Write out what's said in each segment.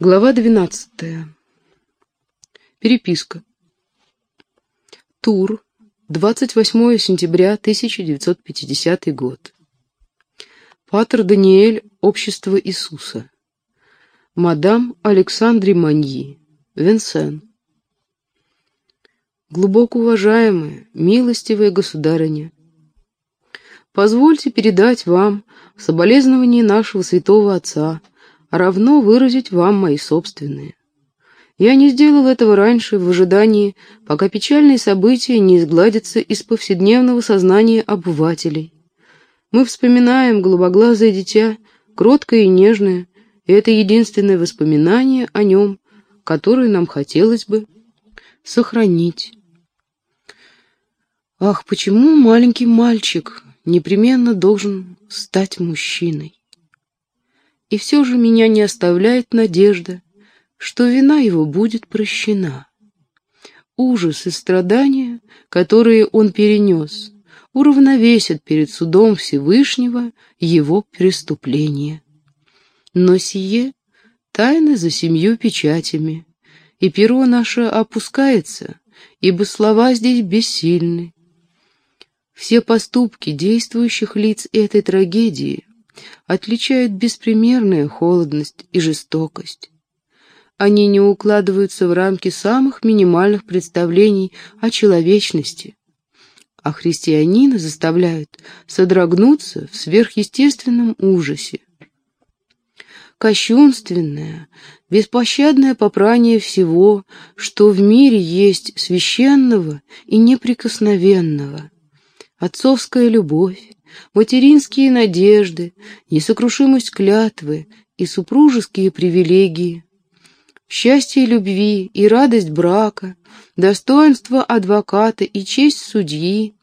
Глава двенадцатая. Переписка. Тур. 28 сентября 1950 год. Патер Даниэль. Общество Иисуса. Мадам Александре Маньи. Винсен. Глубоко уважаемая, милостивая государыня, позвольте передать вам соболезнования нашего святого отца, равно выразить вам мои собственные. Я не сделал этого раньше в ожидании, пока печальные события не изгладятся из повседневного сознания обывателей. Мы вспоминаем голубоглазое дитя, кроткое и нежное, и это единственное воспоминание о нем, которое нам хотелось бы сохранить. Ах, почему маленький мальчик непременно должен стать мужчиной? И все же меня не оставляет надежда, что вина его будет прощена. Ужас и страдания, которые он перенес, уравновесят перед судом Всевышнего его преступление. Но сие тайна за семью печатями, и перо наше опускается, ибо слова здесь бессильны. Все поступки действующих лиц этой трагедии отличают беспримерная холодность и жестокость. Они не укладываются в рамки самых минимальных представлений о человечности, а христианина заставляют содрогнуться в сверхъестественном ужасе. Кощунственное, беспощадное попрание всего, что в мире есть священного и неприкосновенного, отцовская любовь, материнские надежды, несокрушимость клятвы и супружеские привилегии, счастье любви и радость брака, достоинство адвоката и честь судьи,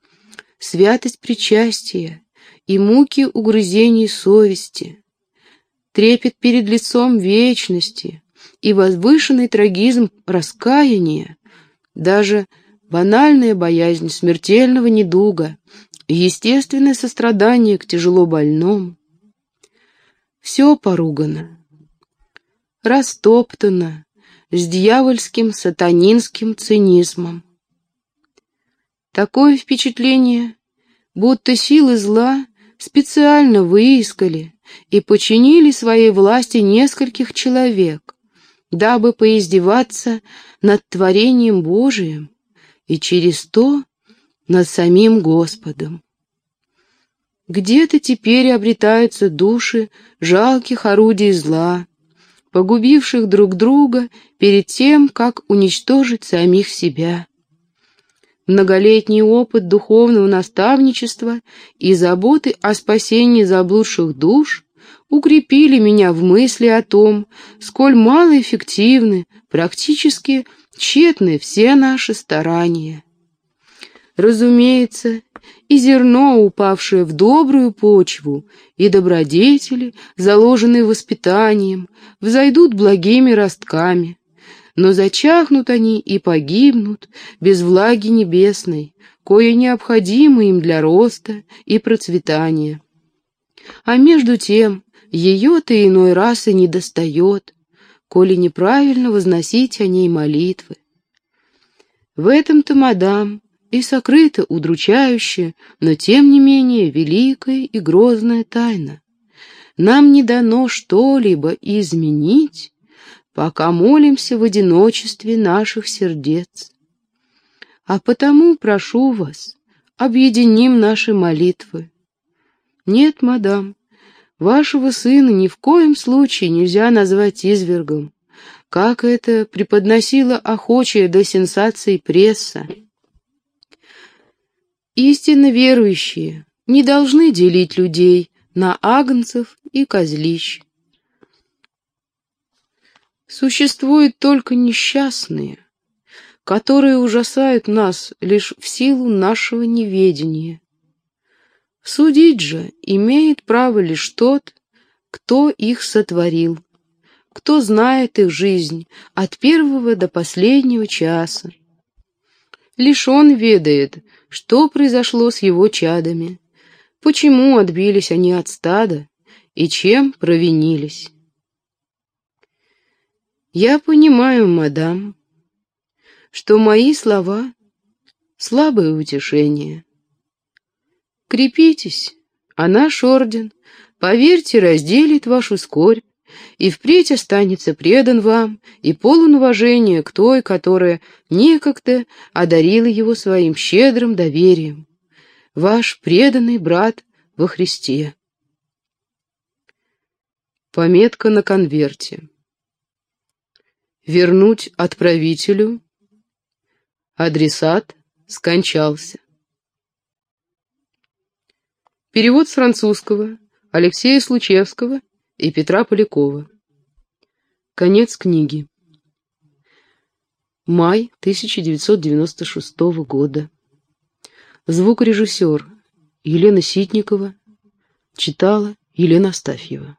святость причастия и муки угрызений совести, трепет перед лицом вечности и возвышенный трагизм раскаяния, даже банальная боязнь смертельного недуга естественное сострадание к тяжело больному. Все поругано, растоптано с дьявольским сатанинским цинизмом. Такое впечатление, будто силы зла специально выискали и починили своей власти нескольких человек, дабы поиздеваться над творением Божиим и через то над самим Господом. Где-то теперь обретаются души жалких орудий зла, погубивших друг друга перед тем, как уничтожить самих себя. Многолетний опыт духовного наставничества и заботы о спасении заблудших душ укрепили меня в мысли о том, сколь малоэффективны, практически тщетны все наши старания. Разумеется, и зерно, упавшее в добрую почву, и добродетели, заложенные воспитанием, взойдут благими ростками. Но зачахнут они и погибнут без влаги небесной, кое необходимо им для роста и процветания. А между тем, ее-то иной раз и не достает, коли неправильно возносить о ней молитвы. В этом-то, мадам, и сокрыта удручающая, но тем не менее великая и грозная тайна. Нам не дано что-либо изменить, пока молимся в одиночестве наших сердец. А потому прошу вас, объединим наши молитвы. Нет, мадам, вашего сына ни в коем случае нельзя назвать извергом, как это преподносила охочая до сенсаций пресса. Истинно верующие не должны делить людей на агнцев и козлищ. Существуют только несчастные, которые ужасают нас лишь в силу нашего неведения. Судить же имеет право лишь тот, кто их сотворил, кто знает их жизнь от первого до последнего часа. Лишь он ведает, что произошло с его чадами, почему отбились они от стада и чем провинились. Я понимаю, мадам, что мои слова — слабое утешение. Крепитесь, а наш орден, поверьте, разделит вашу скорбь и впредь останется предан вам и полон уважения к той, которая некогда одарила его своим щедрым доверием. Ваш преданный брат во Христе. Пометка на конверте. Вернуть отправителю. Адресат скончался. Перевод с французского Алексея Случевского и Петра Полякова. Конец книги. Май 1996 года. Звукорежиссер Елена Ситникова читала Елена Астафьева.